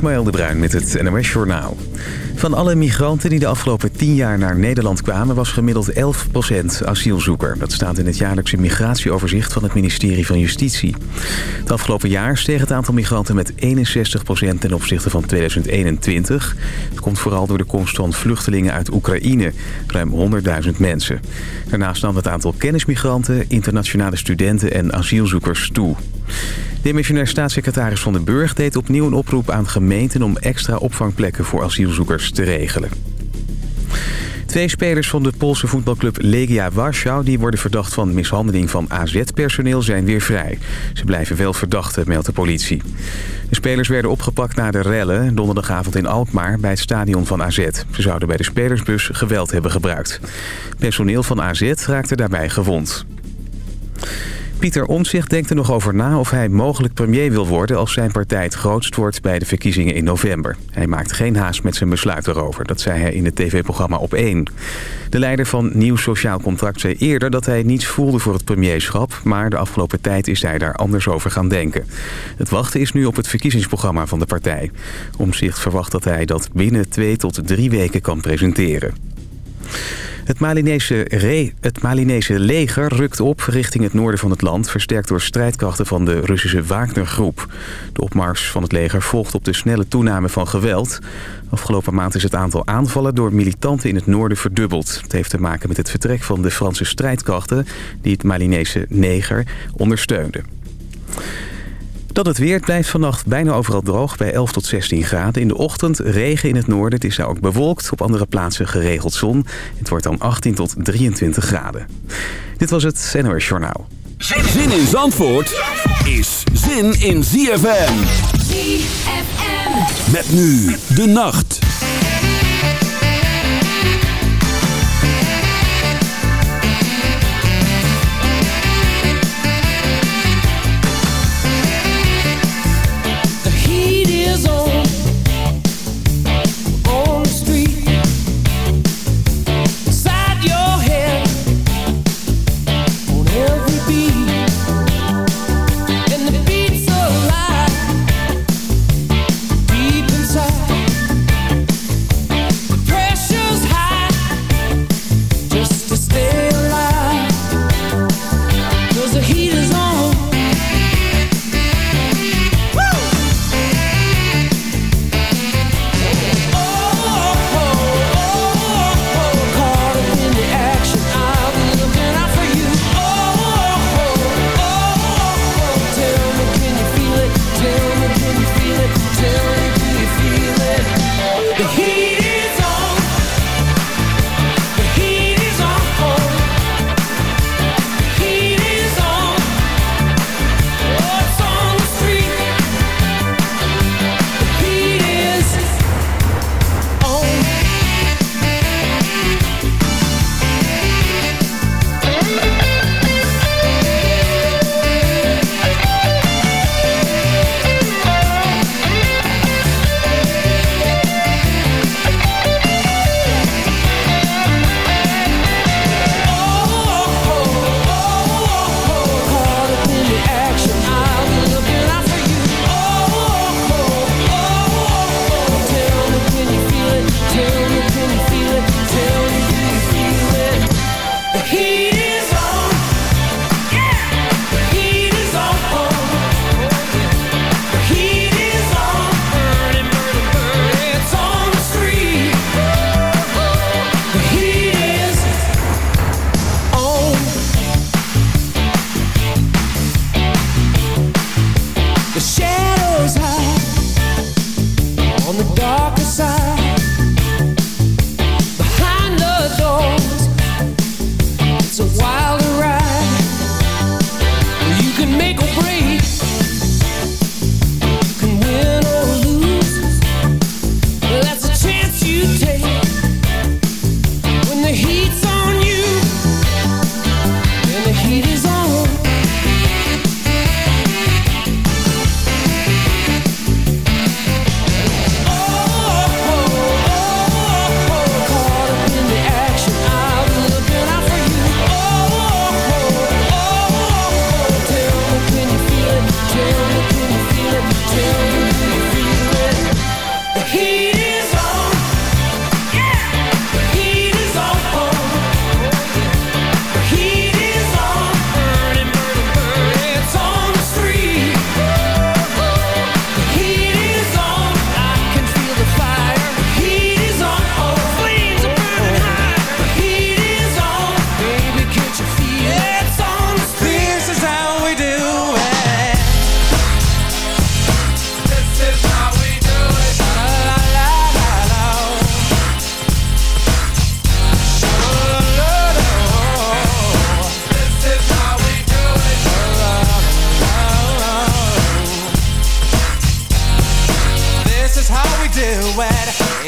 Ismaël de Bruin met het NOS Journaal. Van alle migranten die de afgelopen 10 jaar naar Nederland kwamen... was gemiddeld 11% asielzoeker. Dat staat in het jaarlijkse migratieoverzicht van het ministerie van Justitie. Het afgelopen jaar steeg het aantal migranten met 61% ten opzichte van 2021. Het komt vooral door de komst van vluchtelingen uit Oekraïne. Ruim 100.000 mensen. Daarnaast nam het aantal kennismigranten, internationale studenten en asielzoekers toe. Demissionair staatssecretaris Van den Burg deed opnieuw een oproep aan gemeenten... om extra opvangplekken voor asielzoekers te regelen. Twee spelers van de Poolse voetbalclub Legia Warschau... die worden verdacht van mishandeling van AZ-personeel zijn weer vrij. Ze blijven wel verdachten, meldt de politie. De spelers werden opgepakt na de rellen donderdagavond in Alkmaar... bij het stadion van AZ. Ze zouden bij de spelersbus geweld hebben gebruikt. Personeel van AZ raakte daarbij gewond. Pieter Omtzigt denkt er nog over na of hij mogelijk premier wil worden... als zijn partij het grootst wordt bij de verkiezingen in november. Hij maakt geen haast met zijn besluit erover. Dat zei hij in het tv-programma Op 1. De leider van Nieuw Sociaal Contract zei eerder dat hij niets voelde voor het premierschap... maar de afgelopen tijd is hij daar anders over gaan denken. Het wachten is nu op het verkiezingsprogramma van de partij. Omtzigt verwacht dat hij dat binnen twee tot drie weken kan presenteren. Het Malinese, het Malinese leger rukt op richting het noorden van het land... versterkt door strijdkrachten van de Russische Wagner-groep. De opmars van het leger volgt op de snelle toename van geweld. Afgelopen maand is het aantal aanvallen door militanten in het noorden verdubbeld. Het heeft te maken met het vertrek van de Franse strijdkrachten... die het Malinese leger ondersteunden. Dat het weer blijft vannacht bijna overal droog bij 11 tot 16 graden. In de ochtend regen in het noorden. Het is daar ook bewolkt. Op andere plaatsen geregeld zon. Het wordt dan 18 tot 23 graden. Dit was het NOS Journaal. Zin in Zandvoort is zin in ZFM. ZFM. Met nu de nacht.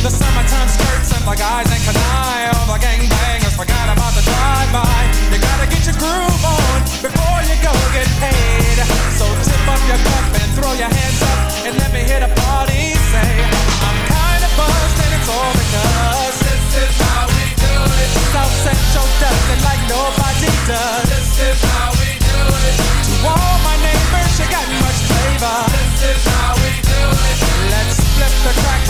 The summertime skirts and the guys in Kani. All the gangbangers forgot about the drive-by. You gotta get your groove on before you go get paid. So tip up your cup and throw your hands up and let me hit a party. Say, I'm kinda buzzed and it's all because this is how we do it. South Central does it like nobody does. This is how we do it. To all my neighbors, you got much flavor. This is how we do it. Let's flip the crack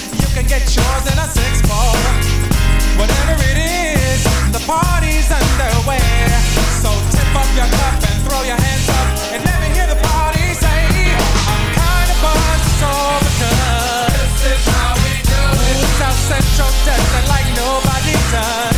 Can get yours in a six four. Whatever it is, the party's underway. So tip up your cup and throw your hands up and let me hear the party say, I'm kinda buzzed, it's all because this is how we do it. South Central does it like nobody does.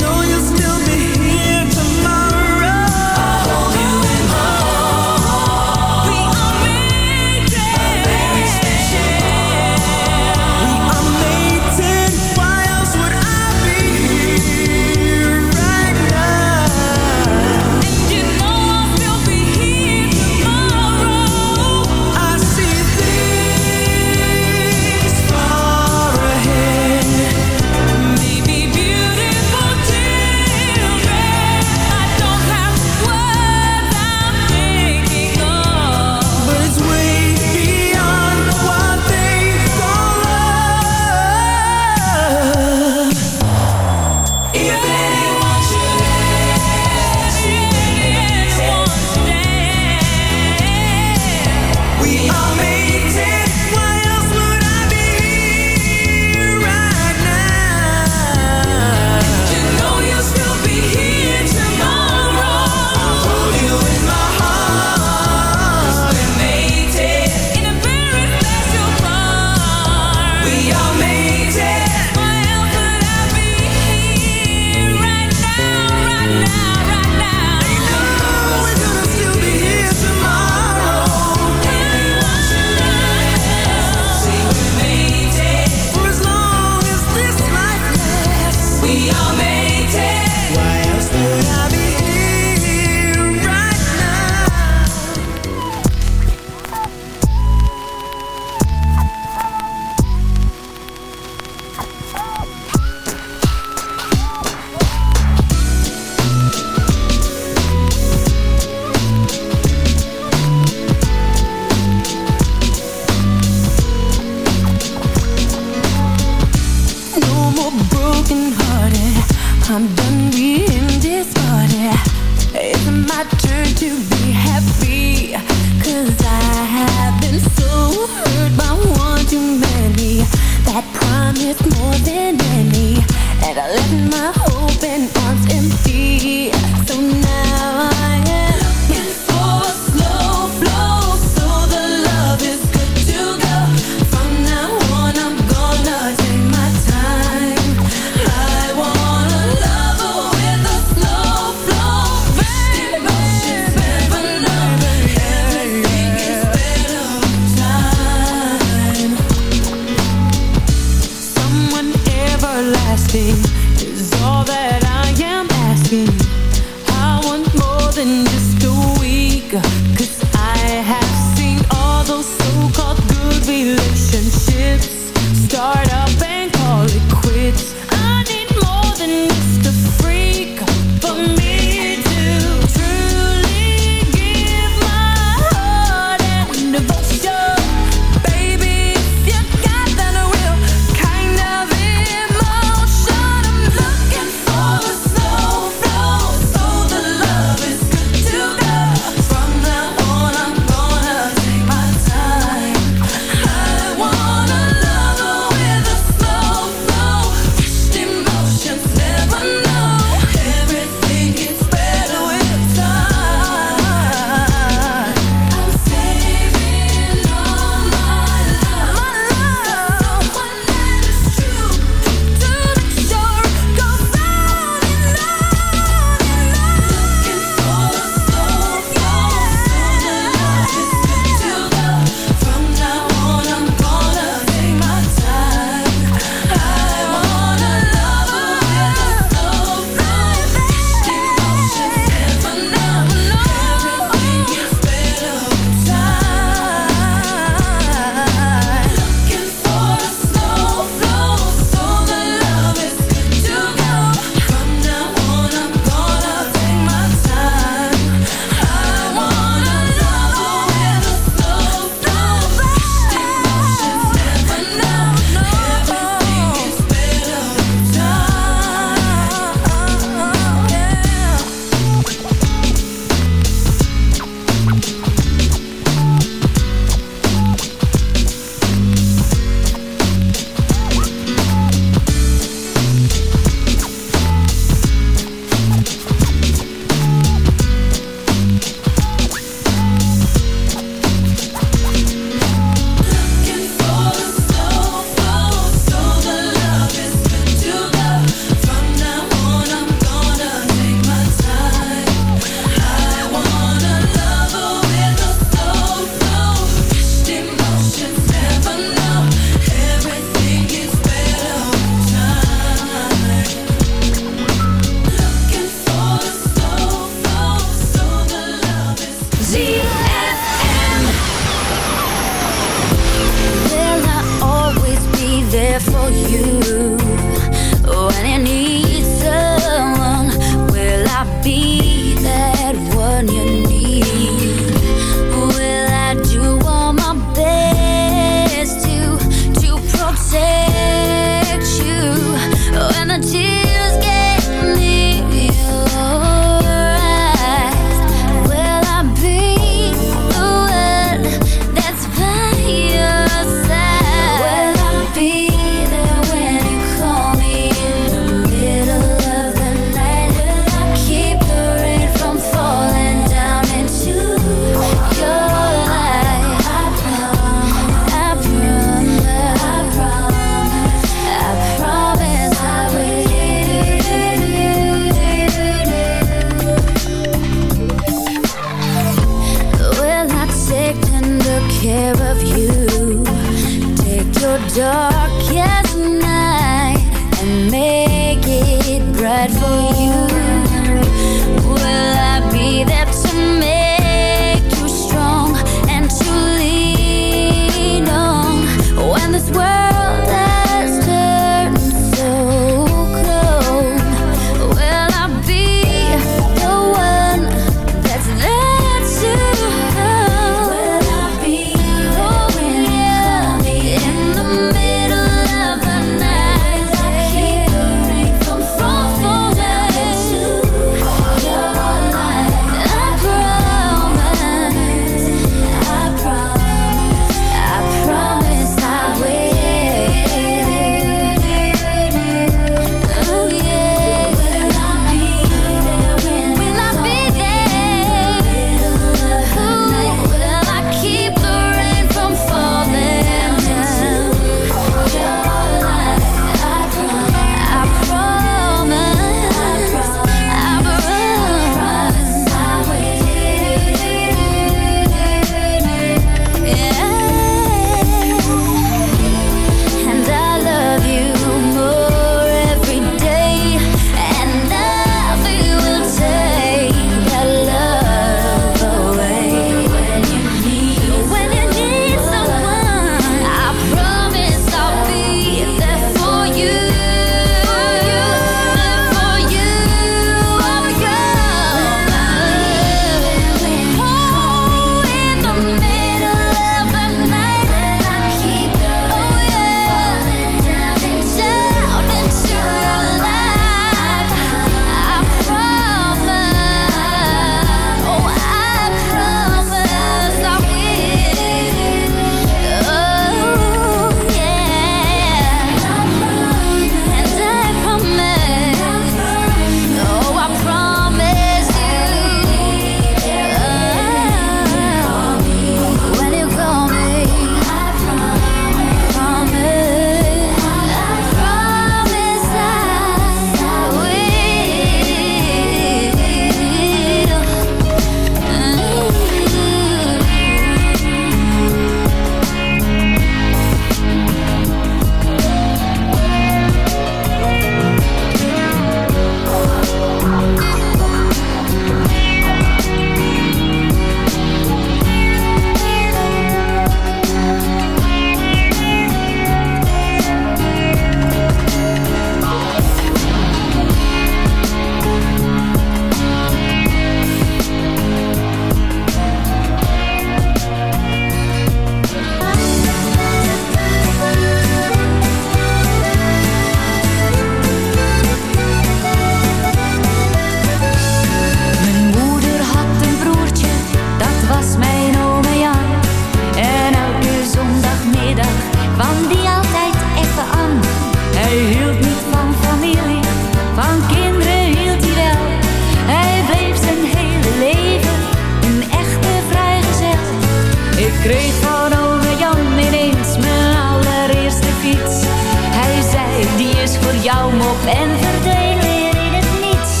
Kreeg van ome Jan ineens mijn allereerste fiets. Hij zei, die is voor jou mop en verdween weer in het niets.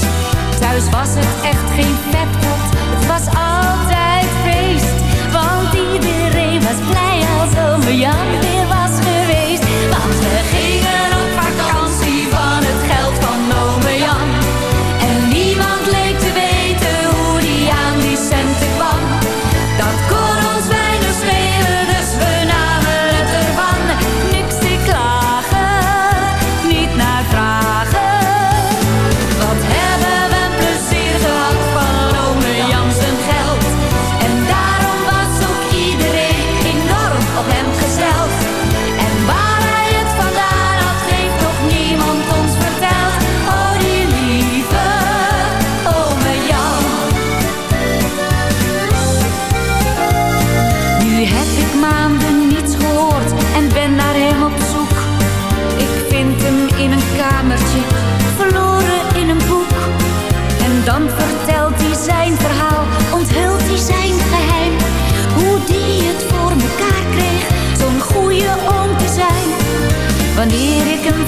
Thuis was het echt geen pep het was altijd...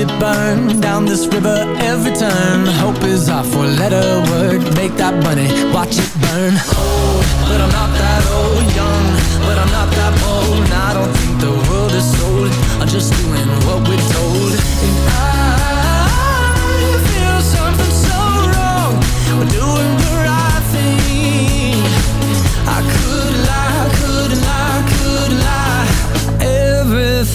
it burn Down this river every turn. Hope is our four-letter word. Make that money, watch it burn. Old, but I'm not that old Young, but I'm not that bold. I don't think the world is sold. I'm just doing what we're told. And I feel something so wrong. We're doing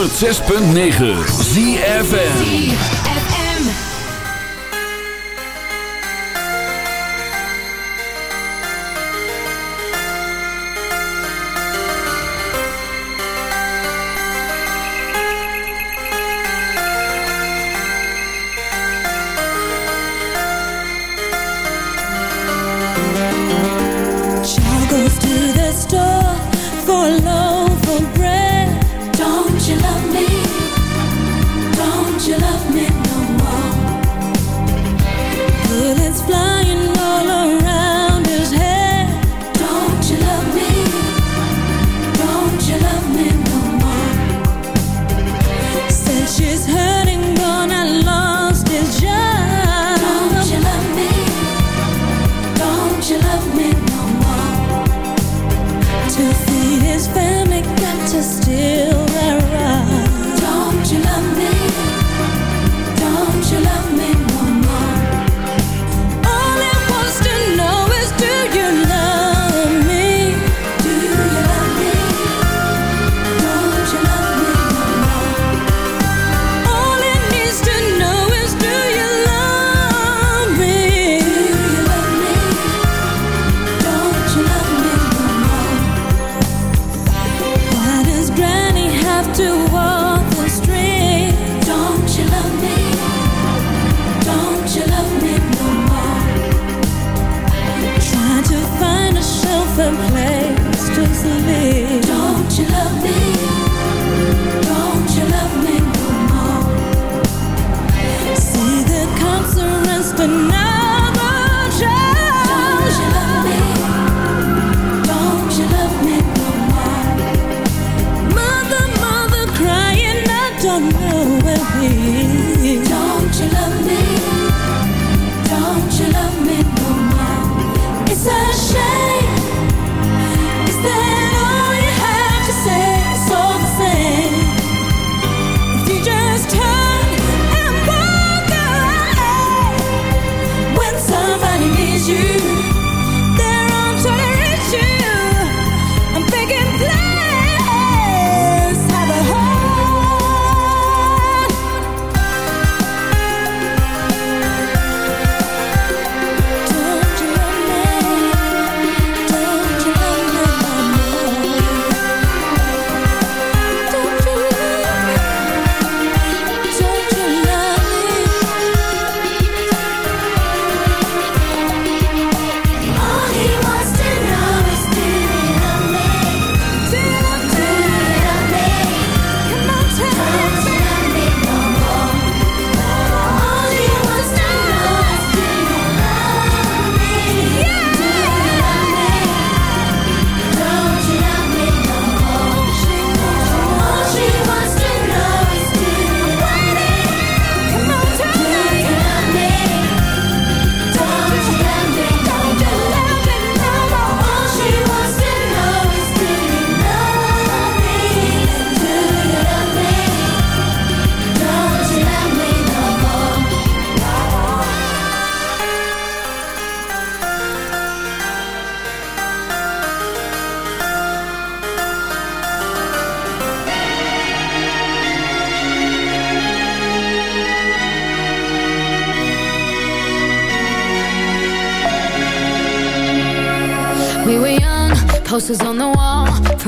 106.9 ZFN